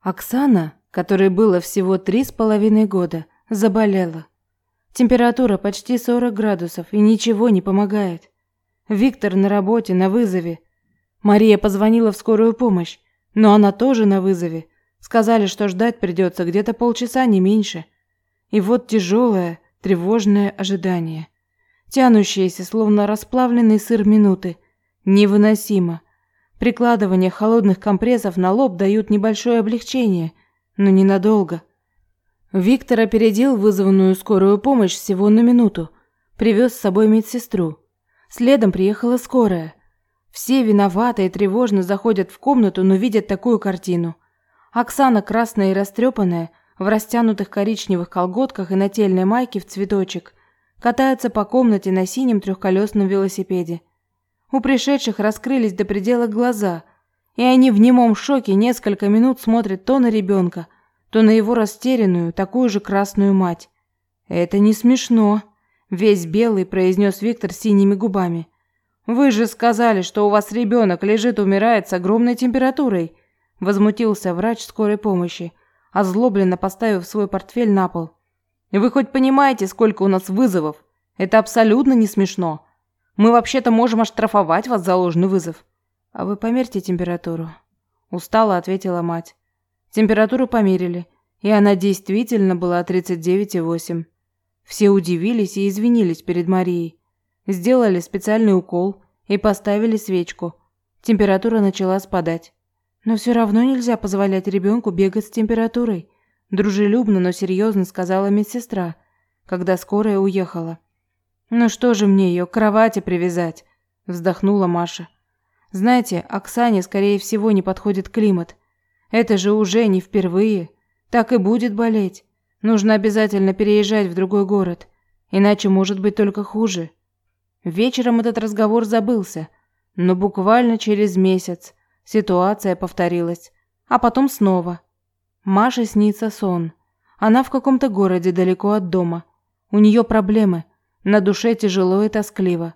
Оксана, которой было всего три с половиной года, заболела. Температура почти 40 градусов, и ничего не помогает. Виктор на работе, на вызове. Мария позвонила в скорую помощь, но она тоже на вызове. Сказали, что ждать придется где-то полчаса, не меньше. И вот тяжелое, тревожное ожидание. Тянущееся, словно расплавленный сыр минуты. Невыносимо. Прикладывание холодных компрессов на лоб дают небольшое облегчение, но ненадолго. Виктор опередил вызванную скорую помощь всего на минуту. Привез с собой медсестру. Следом приехала скорая. Все виноваты и тревожно заходят в комнату, но видят такую картину. Оксана, красная и растрепанная, в растянутых коричневых колготках и нательной майке в цветочек, катается по комнате на синем трехколесном велосипеде. У пришедших раскрылись до предела глаза, и они в немом шоке несколько минут смотрят то на ребенка, то на его растерянную, такую же красную мать. «Это не смешно», – весь белый произнес Виктор синими губами. «Вы же сказали, что у вас ребенок лежит, умирает с огромной температурой», – возмутился врач скорой помощи, озлобленно поставив свой портфель на пол. «Вы хоть понимаете, сколько у нас вызовов? Это абсолютно не смешно. Мы вообще-то можем оштрафовать вас за ложный вызов. А вы померьте температуру. Устало ответила мать. Температуру померили, и она действительно была 39,8. Все удивились и извинились перед Марией. Сделали специальный укол и поставили свечку. Температура начала спадать. Но все равно нельзя позволять ребенку бегать с температурой, дружелюбно, но серьезно сказала медсестра, когда скорая уехала. «Ну что же мне ее к кровати привязать?» – вздохнула Маша. «Знаете, Оксане, скорее всего, не подходит климат. Это же уже не впервые. Так и будет болеть. Нужно обязательно переезжать в другой город, иначе может быть только хуже». Вечером этот разговор забылся, но буквально через месяц ситуация повторилась, а потом снова. Маше снится сон. Она в каком-то городе далеко от дома. У нее проблемы – на душе тяжело и тоскливо.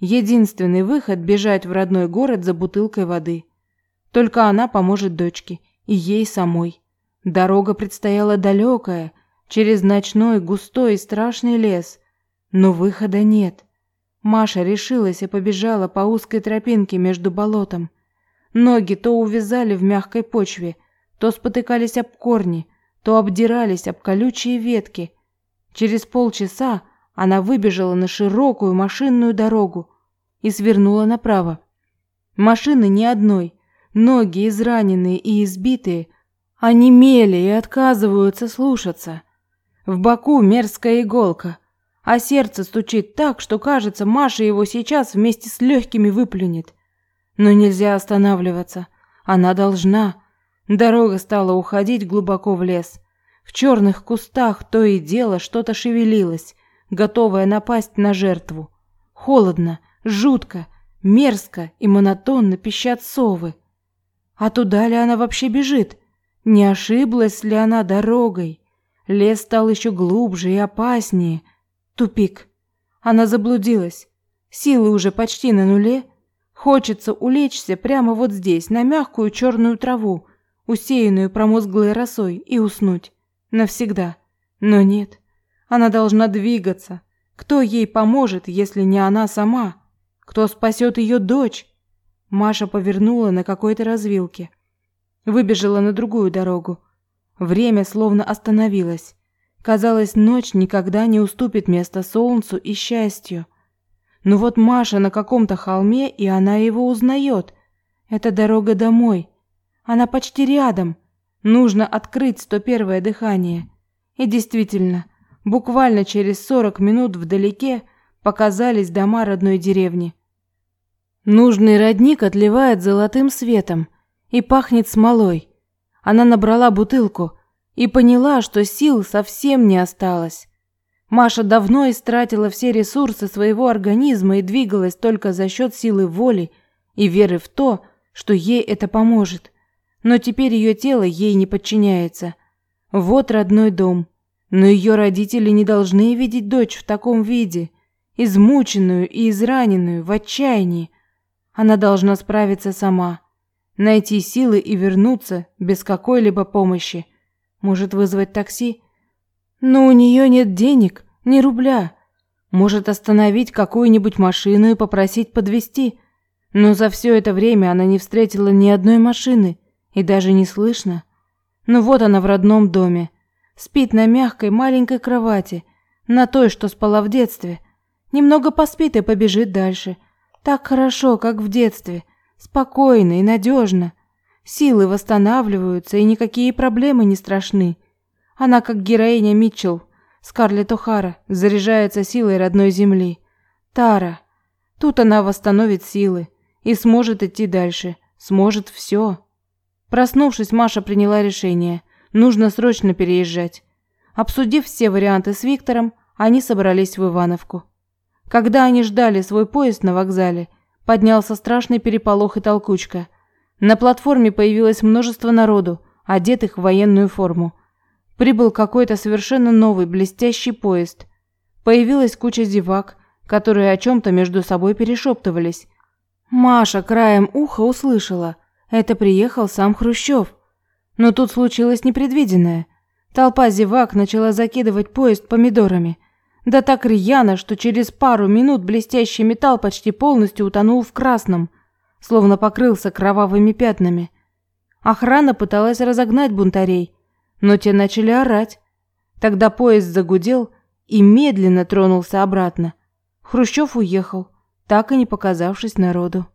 Единственный выход – бежать в родной город за бутылкой воды. Только она поможет дочке и ей самой. Дорога предстояла далекая, через ночной, густой и страшный лес. Но выхода нет. Маша решилась и побежала по узкой тропинке между болотом. Ноги то увязали в мягкой почве, то спотыкались об корни, то обдирались об колючие ветки. Через полчаса она выбежала на широкую машинную дорогу и свернула направо. Машины ни одной, ноги израненные и избитые, онемели и отказываются слушаться. В боку мерзкая иголка, а сердце стучит так, что кажется, Маша его сейчас вместе с легкими выплюнет. Но нельзя останавливаться. Она должна. Дорога стала уходить глубоко в лес. В черных кустах то и дело что-то шевелилось, готовая напасть на жертву. Холодно, жутко, мерзко и монотонно пищат совы. А туда ли она вообще бежит? Не ошиблась ли она дорогой? Лес стал еще глубже и опаснее. Тупик. Она заблудилась. Силы уже почти на нуле. Хочется улечься прямо вот здесь, на мягкую черную траву, усеянную промозглой росой, и уснуть. Навсегда. Но нет. Она должна двигаться. Кто ей поможет, если не она сама? Кто спасет ее дочь? Маша повернула на какой-то развилке. Выбежала на другую дорогу. Время словно остановилось. Казалось, ночь никогда не уступит место солнцу и счастью. Но вот Маша на каком-то холме, и она его узнает. Это дорога домой. Она почти рядом. Нужно открыть сто первое дыхание. И действительно, Буквально через сорок минут вдалеке показались дома родной деревни. Нужный родник отливает золотым светом и пахнет смолой. Она набрала бутылку и поняла, что сил совсем не осталось. Маша давно истратила все ресурсы своего организма и двигалась только за счет силы воли и веры в то, что ей это поможет. Но теперь ее тело ей не подчиняется. Вот родной дом, но ее родители не должны видеть дочь в таком виде, измученную и израненную, в отчаянии. Она должна справиться сама. найти силы и вернуться без какой-либо помощи. Может вызвать такси? Но у нее нет денег, ни рубля. Может остановить какую-нибудь машину и попросить подвезти. Но за все это время она не встретила ни одной машины и даже не слышно. Ну вот она в родном доме. Спит на мягкой маленькой кровати, на той, что спала в детстве. Немного поспит и побежит дальше. Так хорошо, как в детстве. Спокойно и надежно. Силы восстанавливаются, и никакие проблемы не страшны. Она как героиня Митчелл, Скарлетт О'Хара, заряжается силой родной земли. Тара. Тут она восстановит силы и сможет идти дальше. Сможет все. Проснувшись, Маша приняла решение. Нужно срочно переезжать. Обсудив все варианты с Виктором, они собрались в Ивановку. Когда они ждали свой поезд на вокзале, поднялся страшный переполох и толкучка. На платформе появилось множество народу, одетых в военную форму. Прибыл какой-то совершенно новый блестящий поезд. Появилась куча зевак, которые о чем-то между собой перешептывались. Маша краем уха услышала – это приехал сам Хрущев. Но тут случилось непредвиденное. Толпа зевак начала закидывать поезд помидорами. Да так рьяно, что через пару минут блестящий металл почти полностью утонул в красном, словно покрылся кровавыми пятнами. Охрана пыталась разогнать бунтарей, но те начали орать. Тогда поезд загудел и медленно тронулся обратно. Хрущев уехал, так и не показавшись народу.